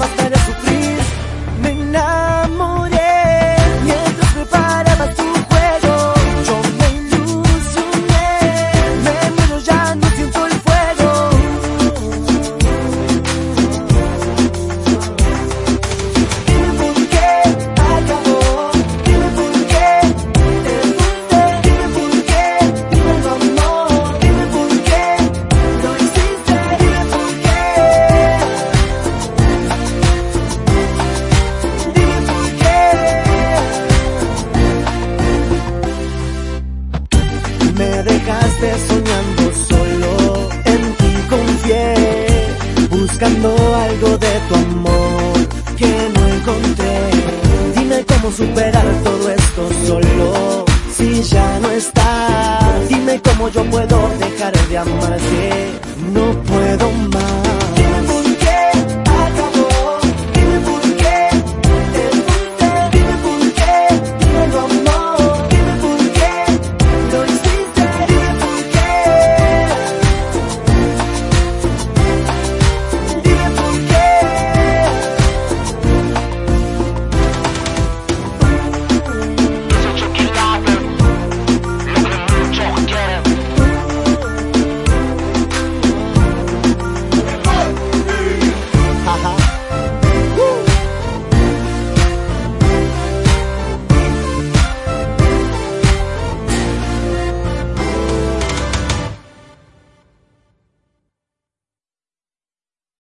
Mama soñando solo. En ti confié, buscando algo de tu amor que no encontré. Dime cómo superar todo esto solo. Si ya no estás, dime cómo yo puedo dejar de amarte. No puedo más.